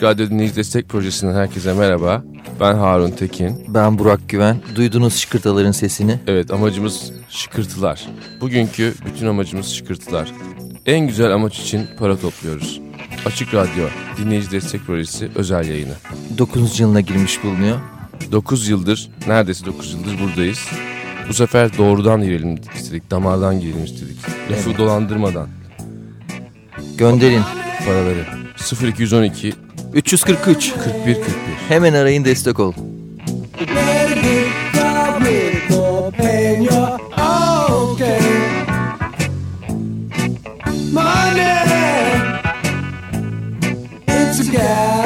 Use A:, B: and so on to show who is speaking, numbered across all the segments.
A: Açık Radyo Dinleyici Destek Projesi'nden herkese merhaba. Ben Harun Tekin.
B: Ben Burak Güven. Duydunuz şıkırtıların sesini.
A: Evet amacımız şıkırtılar. Bugünkü bütün amacımız şıkırtılar. En güzel amaç için para topluyoruz. Açık Radyo Dinleyici Destek Projesi özel yayını.
B: 9. yılına girmiş bulunuyor.
A: 9 yıldır, neredeyse 9 yıldır buradayız. Bu sefer doğrudan girelim istedik, damardan girelim istedik. Lafı
B: Evet.
A: dolandırmadan
B: Gönderin.
A: paraları. 0212
B: 343.
A: 41 41.
B: Hemen arayın destek olun.
C: Get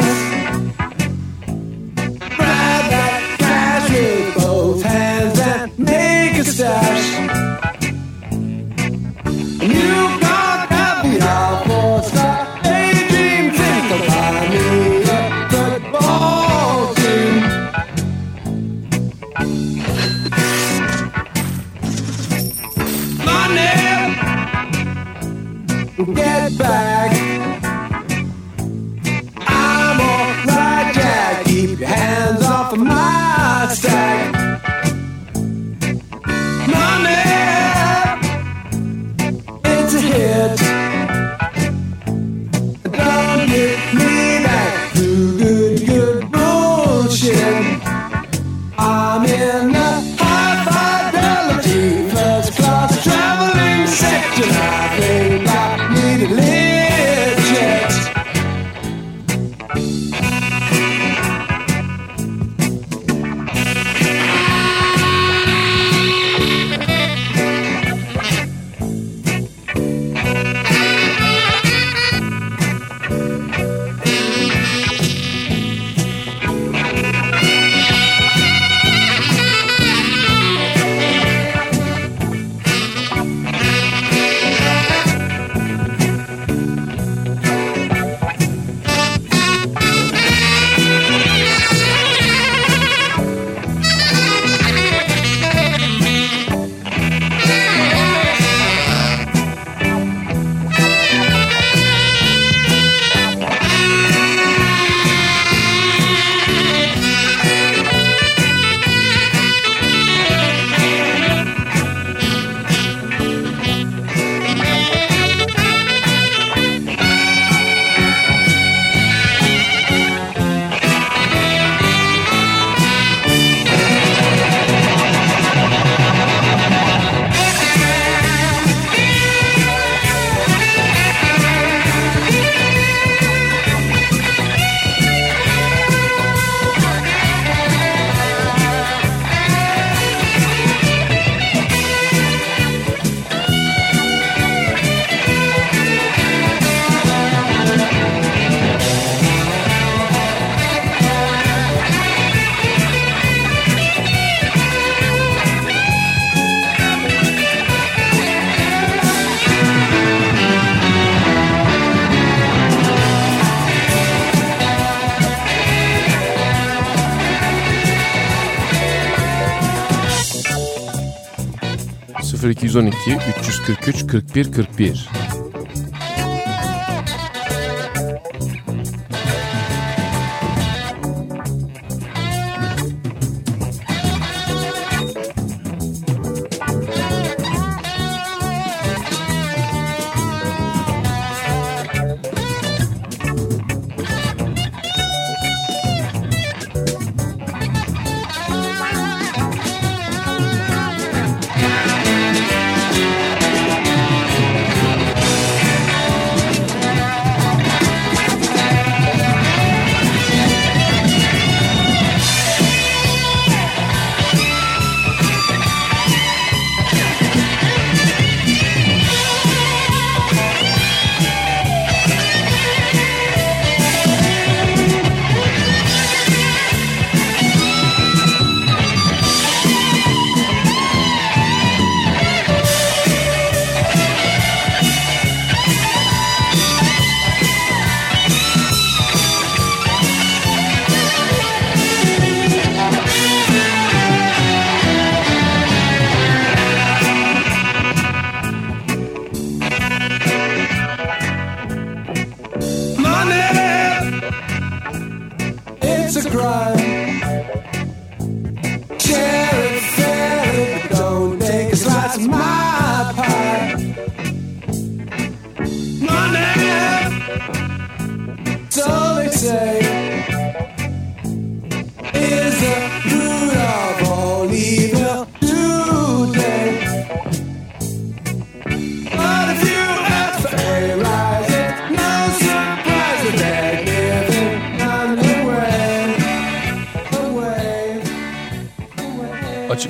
A: .0212 343 41 41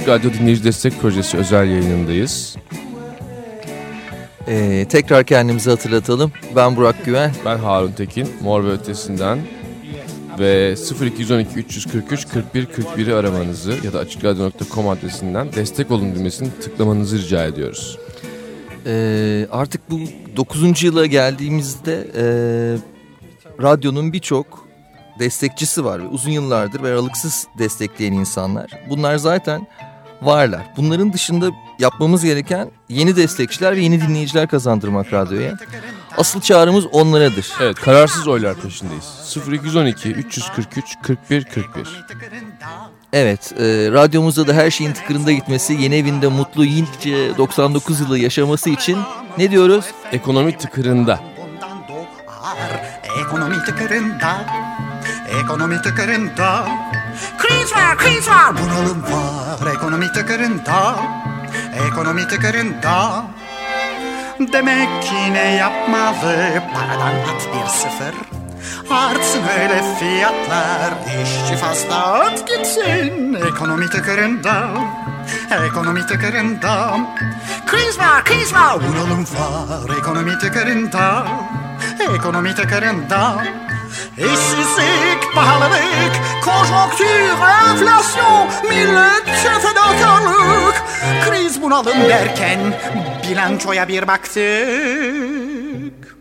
A: Açık Radyo Dinleyici Destek Projesi özel yayınındayız.
B: Ee, tekrar kendimizi hatırlatalım. Ben Burak Güven.
A: Ben Harun Tekin, Mor ve Ötesi'nden ve 0212 343 41 41'i aramanızı ya da açıkradyo.com adresinden destek olun düğmesini tıklamanızı rica ediyoruz.
B: Ee, artık bu 9. yıla geldiğimizde e, radyonun birçok destekçisi var. Uzun yıllardır ve aralıksız destekleyen insanlar. Bunlar zaten varlar. Bunların dışında yapmamız gereken yeni destekçiler ve yeni dinleyiciler kazandırmak radyoya. Asıl çağrımız onlaradır.
A: Evet, kararsız oylar peşindeyiz. 0212 343 41 41.
B: Evet, e, radyomuzda da her şeyin tıkırında gitmesi, yeni evinde mutlu, yince 99 yılı yaşaması için ne diyoruz?
A: Ekonomi tıkırında.
D: Ekonomi tıkırında Ekonomi tıkırında Kriz var kriz var bunalım var Ekonomi tıkırında Ekonomi tıkırında. Demek ki ne yapmalı Paradan at bir sıfır. Artsın öyle fiyatlar İşçi fazla at gitsin. Ekonomi tıkırında Ekonomi tıkırında. Kriz var kriz var Bunalım var Ekonomi tıkırında Ekonomi tıkırında İşsizlik, pahalılık, konjonktür, enflasyon, milletçe fedakarlık. Kriz bunalım derken bilançoya bir baktık.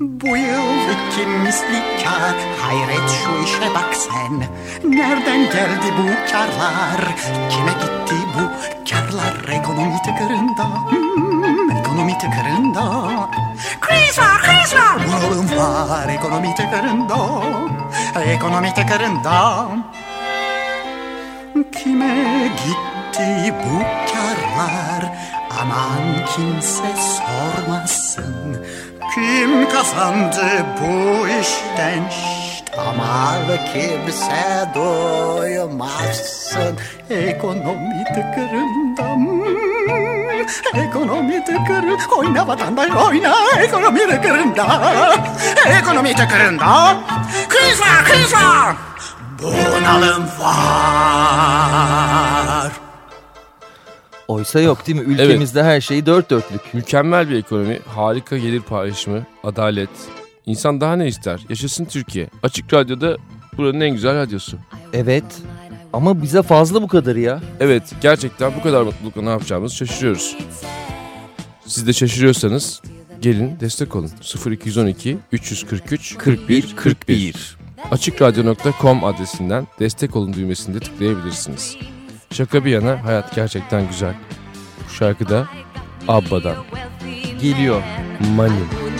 D: Bu yıl iki misli kar Hayret şu işe bak sen Nereden geldi bu karlar Kime gitti bu karlar Ekonomi tıkırında hmm, Ekonomi tıkırında. Kriz var kriz var Bunalım var Ekonomi tıkırında. Ekonomi tıkırında. Kime gitti bu karlar? Aman kimse sormasın. Kim kazandı bu işten? Şşt, Ama kimse duymazsın Ekonomi tıkırında Ekonomi tıkırı Oyna vatandaş oyna Ekonomi tıkırında Ekonomi tıkırında Kriz var kriz var Bunalım var
B: Oysa yok değil mi? Ülkemizde her şey dört dörtlük.
A: Mükemmel bir ekonomi, harika gelir paylaşımı, adalet. İnsan daha ne ister? Yaşasın Türkiye. Açık Radyo'da buranın en güzel radyosu.
B: Evet ama bize fazla bu kadar ya.
A: Evet, gerçekten bu kadar mutlulukla ne yapacağımızı şaşırıyoruz. Siz de şaşırıyorsanız gelin destek olun. 0212 343 41 41. Açıkradyo.com adresinden destek olun düğmesinde tıklayabilirsiniz. Şaka bir yana hayat gerçekten güzel. Bu şarkı da Abba'dan.
B: Geliyor.
A: Money.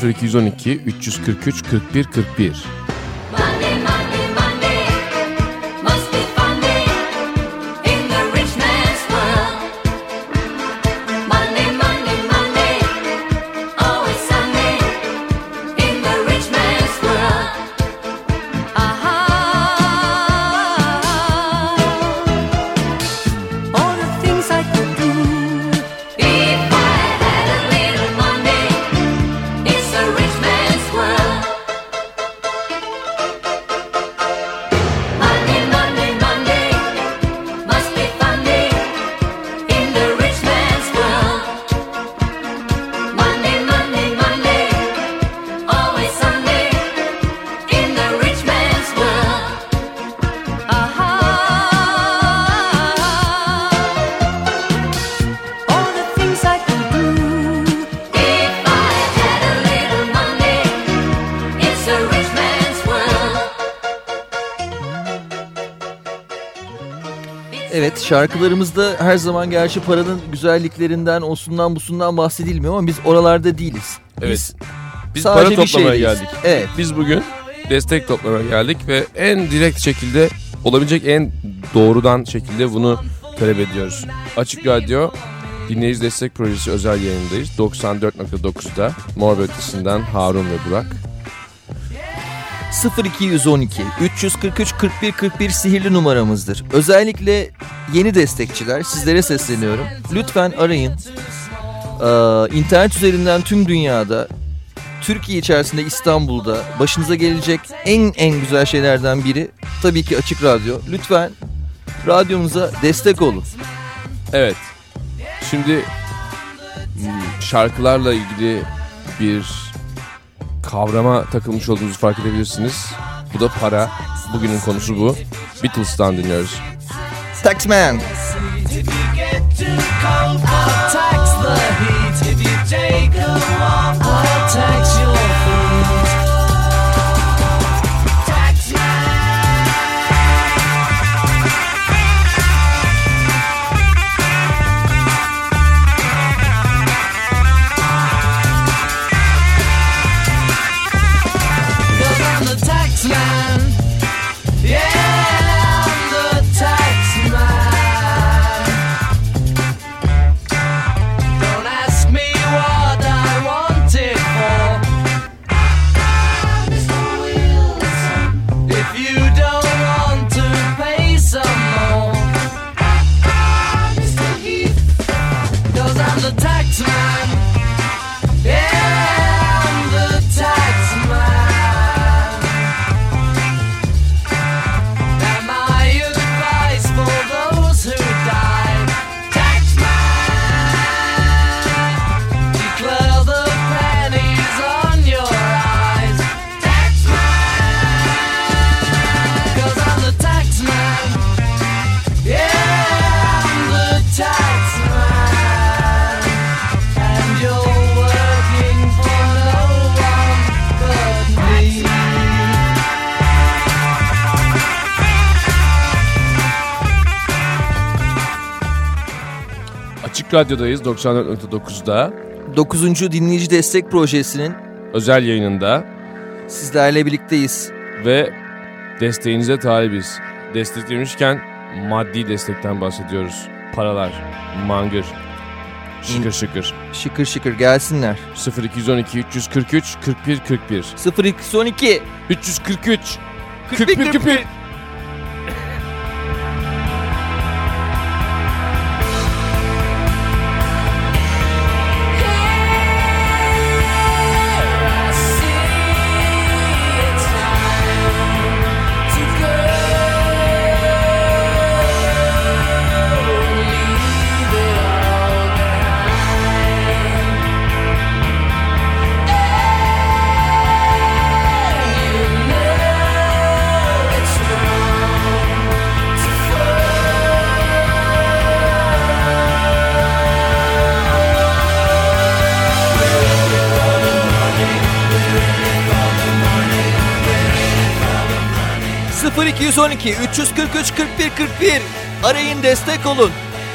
A: 0212 343 41 41.
B: şarkılarımızda her zaman gerçi paranın güzelliklerinden, osundan busundan bahsedilmiyor ama biz oralarda değiliz.
A: Evet. Biz
B: sadece
A: para toplamaya
B: şeydeyiz.
A: geldik.
B: Evet.
A: Biz bugün destek toplamaya geldik ve en direkt şekilde olabilecek en doğrudan şekilde bunu talep ediyoruz. Açık Radyo Dinleyici Destek Projesi özel yayındayız. 94.9'da Mor Ötesi'nden Harun ve Burak.
B: 0212 343 41 41 sihirli numaramızdır. Özellikle yeni destekçiler sizlere sesleniyorum. Lütfen arayın. Ee, internet üzerinden tüm dünyada Türkiye içerisinde İstanbul'da başınıza gelecek en en güzel şeylerden biri tabii ki Açık Radyo. Lütfen radyomuza destek olun.
A: Evet. Şimdi hmm, şarkılarla ilgili bir kavrama takılmış olduğunuzu fark edebilirsiniz. Bu da para. Bugünün konusu bu. Beatles'tan dinliyoruz.
B: Taxman.
E: tax
A: Açık Radyo'dayız 94.9'da.
B: 9. Dinleyici Destek Projesi'nin
A: Özel yayınında
B: sizlerle birlikteyiz.
A: ve desteğinize talibiz. Destek demişken maddi destekten bahsediyoruz. Paralar, mangır, şıkır şıkır.
B: Şıkır şıkır gelsinler.
A: 0212 343 41 41
B: 0212
A: 343
B: 41
A: 41 41
B: 0212 343 41 41 arayın destek olun.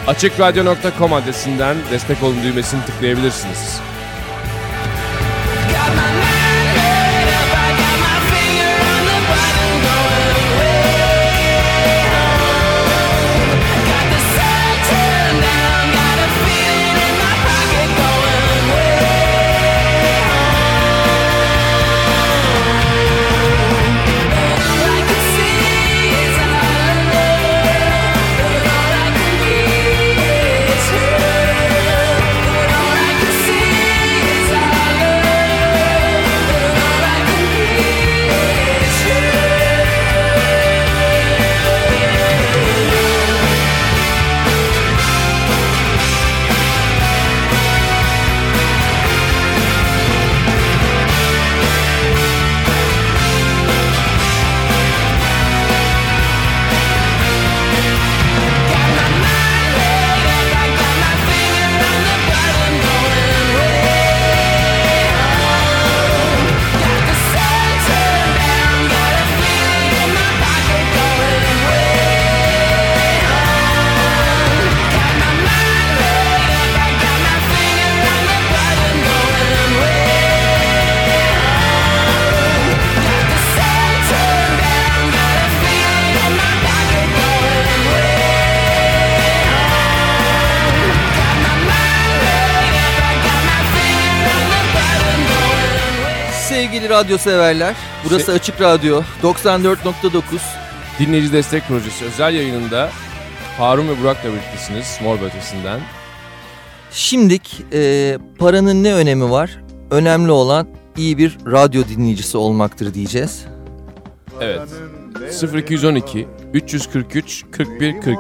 A: Açıkradyo.com adresinden destek olun düğmesini tıklayabilirsiniz.
B: Radyo severler. Burası Açık Radyo 94.9.
A: Dinleyici Destek Projesi özel yayınında Harun ve Burak'la birliktesiniz Mor Ötesi'nden.
B: Şimdik e, paranın ne önemi var? Önemli olan iyi bir radyo dinleyicisi olmaktır diyeceğiz.
A: Evet. 0212 343 41 41.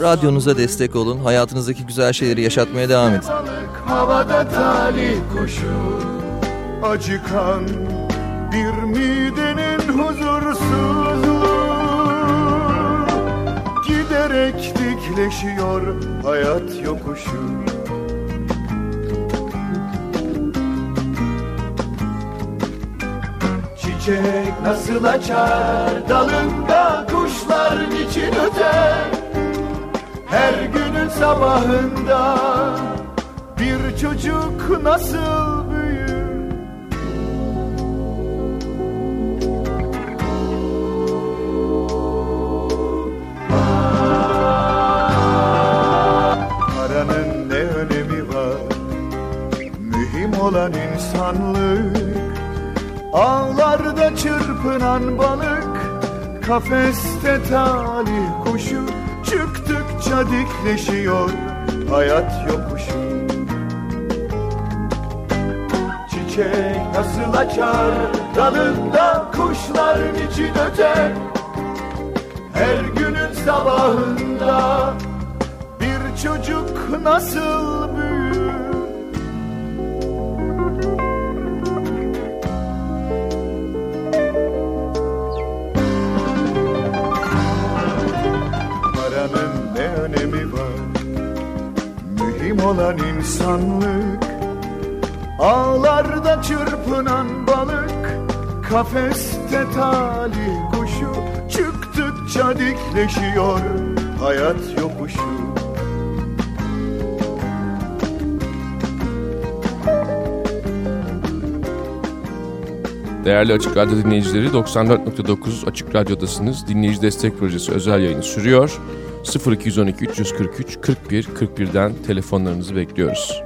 B: Radyonuza destek olun. Hayatınızdaki güzel şeyleri yaşatmaya devam edin.
F: Havada talih kuşu Acıkan bir midenin huzursuzluğu. Giderek dikleşiyor hayat yokuşu. Çiçek nasıl açar dalında kuşlar niçin öter? Her günün sabahında bir çocuk nasıl büyür? Olan insanlık. Ağlarda çırpınan balık Kafeste talih kuşu. Çıktıkça dikleşiyor hayat yokuşu. Çiçek nasıl açar dalında kuşlar için öter Her günün sabahında bir çocuk nasıl büyür olan insanlık Ağlarda çırpınan balık Kafeste talih kuşu Çıktıkça dikleşiyor hayat yokuşu
A: Değerli Açık Radyo dinleyicileri 94.9 Açık Radyo'dasınız. Dinleyici Destek Projesi özel yayını sürüyor. 0212 343 41 41'den telefonlarınızı bekliyoruz.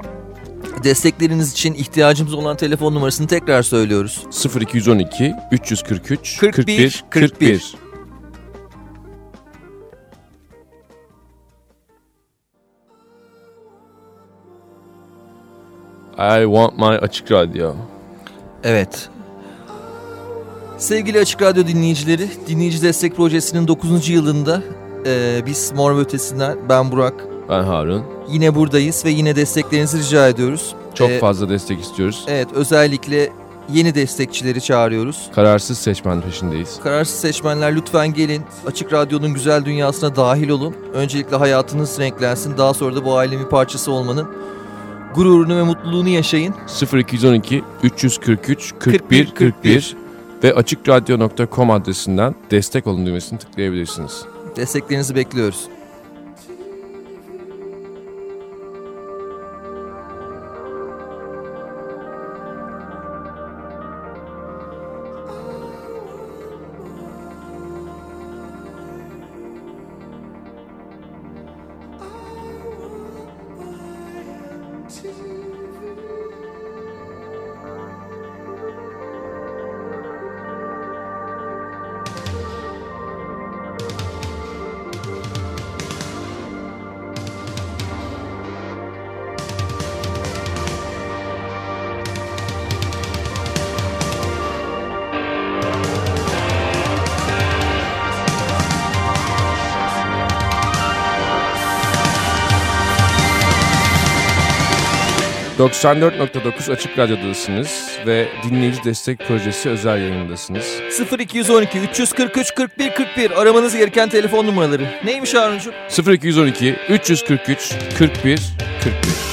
B: Destekleriniz için ihtiyacımız olan telefon numarasını tekrar söylüyoruz.
A: 0212 343
B: 41
A: 41
B: 41.
A: 41. I want my açık radyo.
B: Evet. Sevgili Açık Radyo dinleyicileri, Dinleyici Destek Projesi'nin 9. yılında e, biz Mor ve Ötesi'nden ben Burak
A: Ben Harun.
B: yine buradayız ve yine desteklerinizi rica ediyoruz.
A: Çok
B: E,
A: fazla destek istiyoruz.
B: Evet özellikle yeni destekçileri çağırıyoruz.
A: Kararsız seçmen peşindeyiz.
B: Kararsız seçmenler lütfen gelin. Açık Radyo'nun güzel dünyasına dahil olun. Öncelikle hayatınız renklensin. Daha sonra da bu ailenin bir parçası olmanın gururunu ve mutluluğunu yaşayın.
A: 0212 343 41
B: 41
A: 41 ve açıkradyo.com adresinden destek olun düğmesini tıklayabilirsiniz.
B: Desteklerinizi bekliyoruz.
A: ...94.9 Açık Radyo'dasınız ve Dinleyici Destek Projesi özel yayındasınız.
B: 0212 343 41 41 aramanız gereken telefon numaraları. Neymiş Haruncuğum?
A: 0212 343 41 41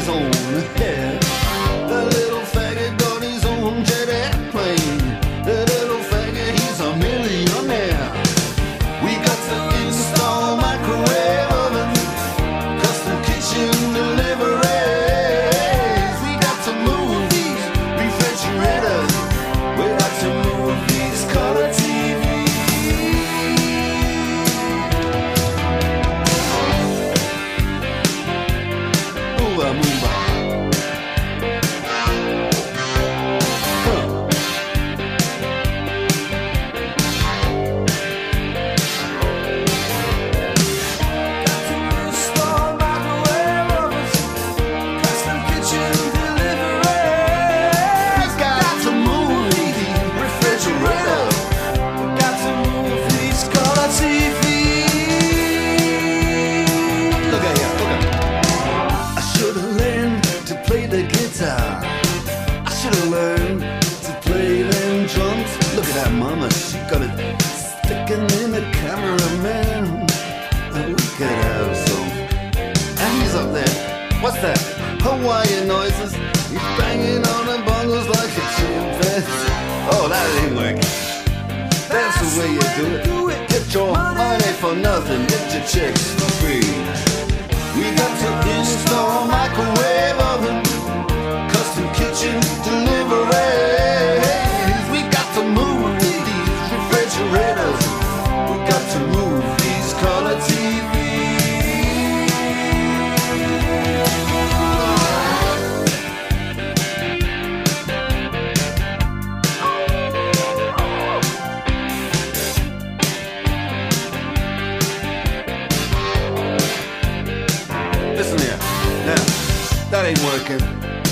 G: Diesel. Hawaiian noises. He's banging on the bongos like a chimpanzee. Oh, that ain't working. That's the way you do it. Get your money for nothing. Get your chicks for free. We got to install microwave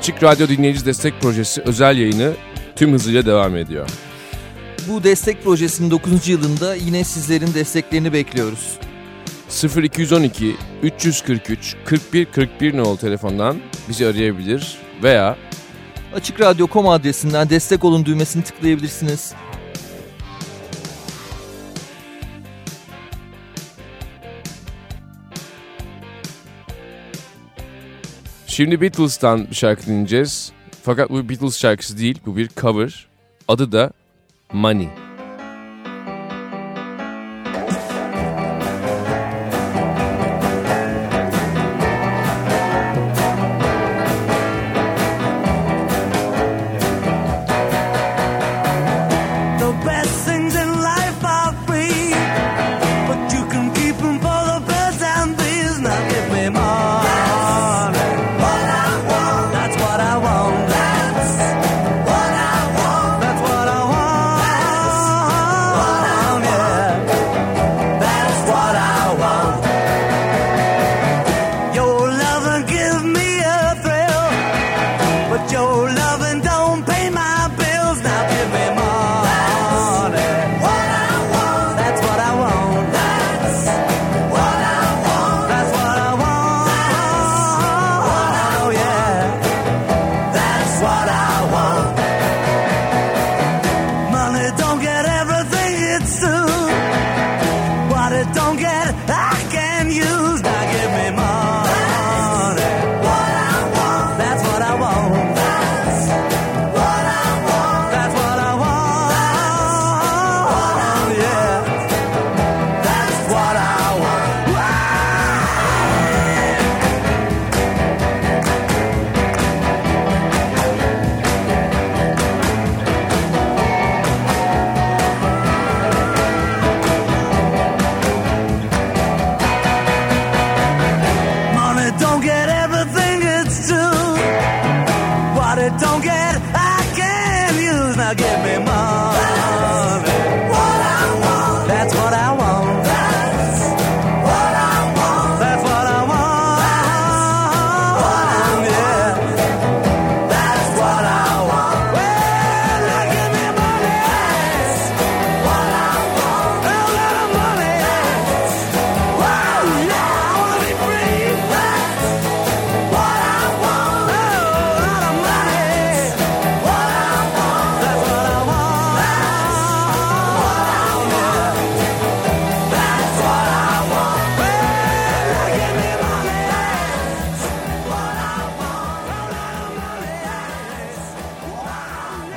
A: Açık Radyo Dinleyici Destek Projesi özel yayını tüm hızıyla devam ediyor.
B: Bu destek projesinin 9. yılında yine sizlerin desteklerini bekliyoruz.
A: 0212 343 41 41 nolu telefondan bizi arayabilir veya
B: Açıkradyo.com adresinden destek olun düğmesini tıklayabilirsiniz.
A: Şimdi Beatles'tan bir şarkı dinleyeceğiz. Fakat bu Beatles şarkısı değil, bu bir cover. Adı da Money.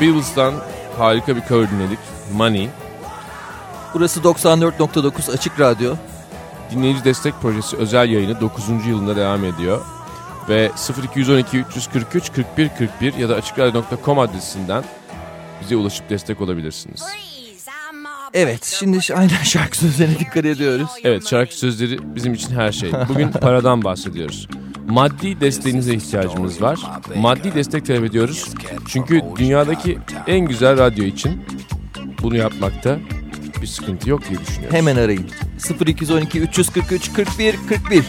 A: Beatles'tan harika bir cover dinledik. Money.
H: Burası 94.9 Açık Radyo.
A: Dinleyici Destek Projesi özel yayını 9. yılında devam ediyor. Ve 0212 343 41 41 ya da açıkradio.com adresinden bize ulaşıp destek olabilirsiniz.
H: Evet şimdi aynen şarkı sözlerine dikkat ediyoruz.
A: Evet şarkı sözleri bizim için her şey. Bugün paradan bahsediyoruz. Maddi desteğinize ihtiyacımız var. Maddi destek talep ediyoruz. Çünkü dünyadaki en güzel radyo için bunu yapmakta bir sıkıntı yok diye düşünüyorum.
H: Hemen arayın. 0212 343 41 41.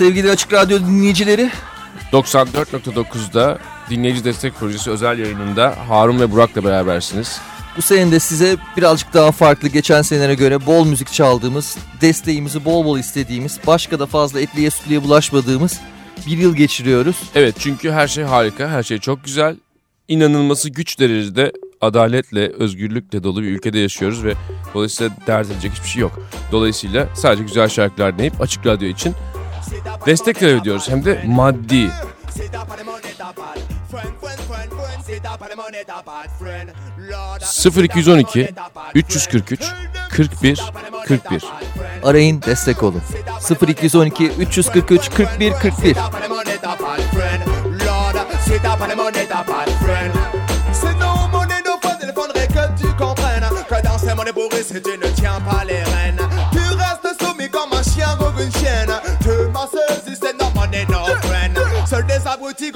H: Sevgili Açık Radyo dinleyicileri
A: 94.9'da Dinleyici Destek Projesi özel yayınında Harun ve Burak'la berabersiniz.
H: bu sene de size birazcık daha farklı geçen senelere göre bol müzik çaldığımız, desteğimizi bol bol istediğimiz, başka da fazla etliye sütlüye bulaşmadığımız bir yıl geçiriyoruz.
A: Evet çünkü her şey harika, her şey çok güzel. İnanılması güç derecede adaletle, özgürlükle dolu bir ülkede yaşıyoruz ve dolayısıyla dert edecek hiçbir şey yok. Dolayısıyla sadece güzel şarkılar dinleyip Açık Radyo için destek talep ediyoruz. Hem de maddi.
I: C'est t'as pas de monnaie, t'as pas de friend, friend, friend, friend. C'est t'as pas de monnaie, t'as pas de friend. Lord,
A: 0212 343 41 41
H: Arayın destek olun. 0212 343 41 41
I: t'as pas de monnaie, t'as pas de friend. Lord, si t'as pas de monnaie, t'as pas de friend. C'est nos monnaies, nos fautes, il faudrait que tu comprennes que dans ces monnaies bourrées, si tu ne tiens pas les rênes,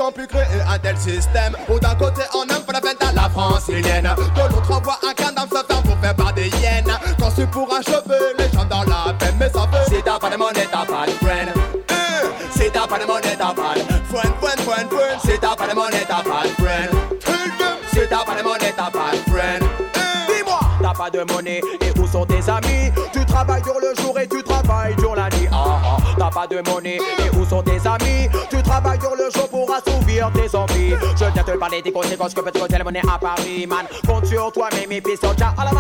I: ont pu créer un tel système. Où d'un côté on aime faire la fête à la francilienne De l'autre on voit un cadavre sautant pour faire par des hyènes. Conçu pour achever les gens dans la peine. Mais ça fait Si t'as pas de monnaie t'as pas de friend. Euh, Si t'as pas de monnaie t'as pas de friend, friend, friend, friend. Si t'as pas de monnaie t'as pas de friend. Si t'as pas de monnaie t'as pas de friend Dis-moi.
J: T'as pas de monnaie. Et où sont tes amis? Tu travailles dur le jour et pas de monnaie. Et où sont tes amis? Tu travailles dur le jour pour assouvir tes envies. Je viens te parler des conséquences que peut te la monnaie à Paris man. Compte sur toi mais mes pistes sont déjà à la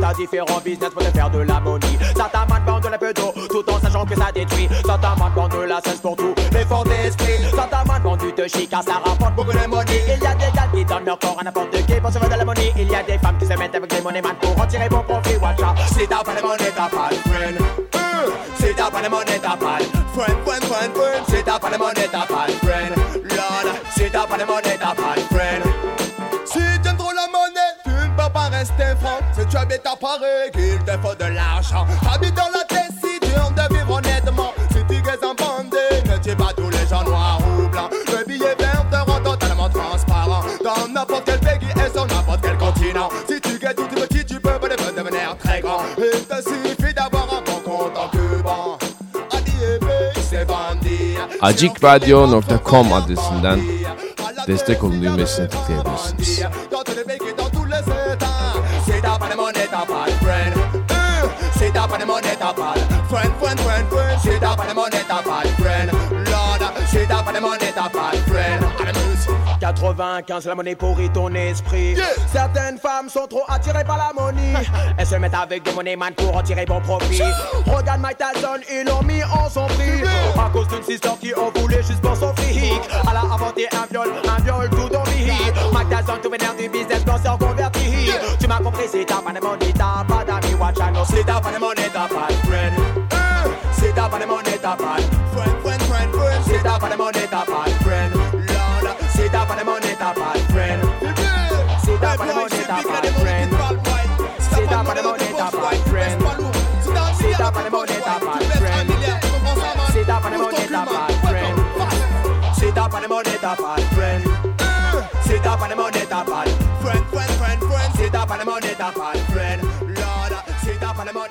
J: T'as différents business pour te faire de la money Certains man vendent de la peu d'eau tout en sachant que ça détruit. Certains man vendent de la cesse pour tout. L'effort d'esprit. Certains man vendent du te chic car ça rapporte beaucoup de money Il y a des gars qui donnent leur corps à n'importe qui pour se faire de la money Il y a des femmes qui se mettent avec les money man pour en tirer bon profit. Watch out.
I: Si t'as pas de monnaie t'as pas de friend t'as pas de monnaie t'as friend, friend, friend, friend Si t'as pas de monnaie t'as pas friend Lord, si t'as pas de monnaie t'as pas friend. Si t'aimes trop la monnaie, tu ne peux pas rester franc. Si tu habites à Paris, qu'il te faut de l'argent. Habite dans la
A: acikradyo.com adresinden destek olun düğmesine tıklayabilirsiniz.
I: Friend Euh, Si t'as pas de monnaie, t'as pas de friend, friend, friend, friend Si t'as pas de monnaie, t'as
J: 95, la monnaie pourrit ton esprit. Certaines femmes sont trop attirées par la monnaie. Elles se mettent avec des monnaies man pour en tirer bon profit. Regarde Mike Tyson, ils l'ont mis en son prix. À cause d'une sister qui en voulait juste pour son fric. Elle a inventé un viol, un viol tout dans. Mike Tyson, tout vénère du business, penseur converti. Tu m'as compris, si t'as pas de money, t'as pas d'amis. Watch out,
I: Si t'as pas de monnaie, t'as pas de friend Si t'as pas de monnaie, t'as pas de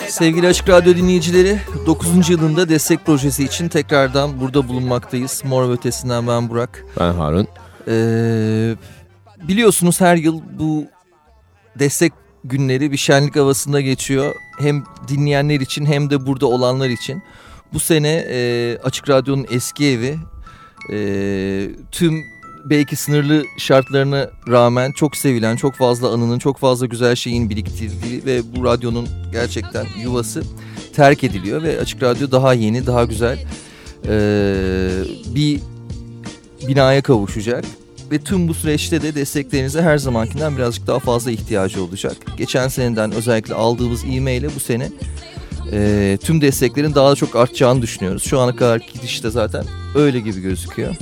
B: Sevgili Açık Radyo dinleyicileri 9. yılında destek projesi için tekrardan burada bulunmaktayız. Mor ve Ötesi'nden ben Burak.
A: Ben Harun.
B: Ee, biliyorsunuz her yıl bu destek günleri bir şenlik havasında geçiyor. Hem dinleyenler için hem de burada olanlar için. Bu sene e, Açık Radyo'nun eski evi e, tüm belki sınırlı şartlarına rağmen çok sevilen, çok fazla anının, çok fazla güzel şeyin biriktirdiği ve bu radyonun gerçekten yuvası terk ediliyor ve Açık Radyo daha yeni, daha güzel e, bir binaya kavuşacak. Ve tüm bu süreçte de desteklerinize her zamankinden birazcık daha fazla ihtiyacı olacak. Geçen seneden özellikle aldığımız ivmeyle bu sene e, tüm desteklerin daha da çok artacağını düşünüyoruz. Şu ana kadar gidişte zaten öyle gibi gözüküyor.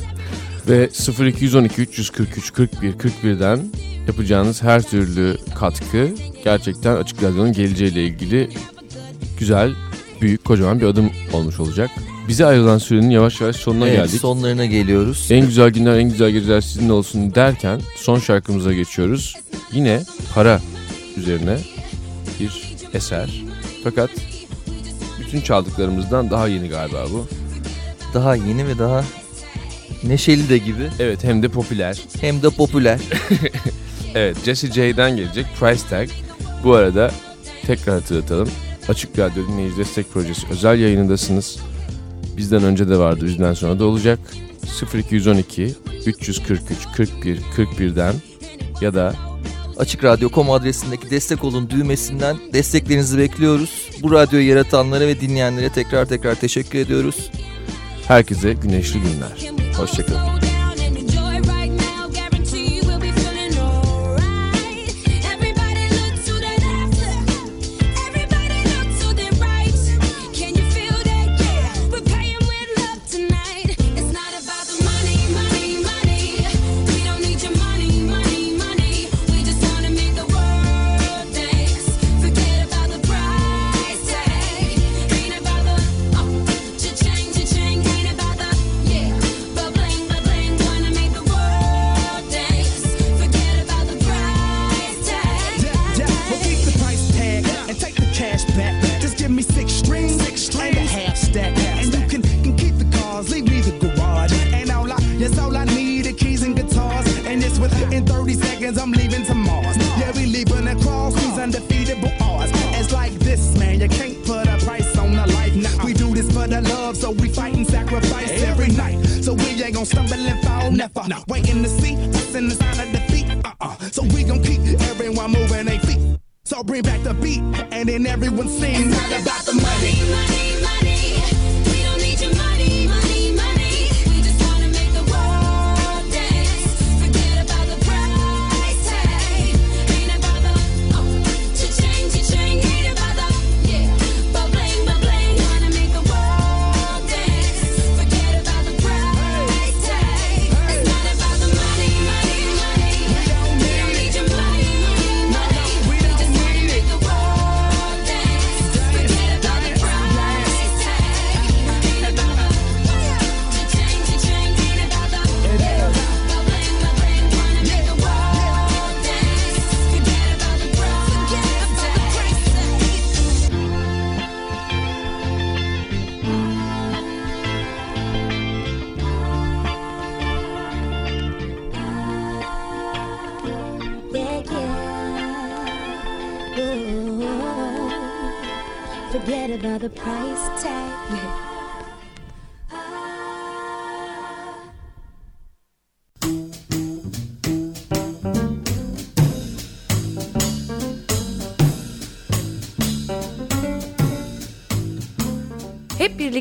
A: Ve 0212 343 41 41'den yapacağınız her türlü katkı gerçekten Açık Radyo'nun geleceğiyle ilgili güzel, büyük, kocaman bir adım olmuş olacak. Bize ayrılan sürenin yavaş yavaş sonuna
B: Evet,
A: geldik.
B: sonlarına geliyoruz.
A: En güzel günler, en güzel geceler sizinle olsun derken son şarkımıza geçiyoruz. Yine para üzerine bir eser. Fakat bütün çaldıklarımızdan daha yeni galiba bu.
B: Daha yeni ve daha neşeli de gibi.
A: Evet hem de popüler.
B: Hem de popüler.
A: Evet Jesse J'den gelecek Price Tag. Bu arada tekrar hatırlatalım. Açık Radyo Dinleyici Destek Projesi özel yayınındasınız. Bizden önce de vardı, bizden sonra da olacak. 0212 343 41 41'den ya da
B: Açıkradyo.com adresindeki destek olun düğmesinden desteklerinizi bekliyoruz. Bu radyoyu yaratanlara ve dinleyenlere tekrar tekrar teşekkür ediyoruz.
A: Herkese güneşli günler. Hoşçakalın.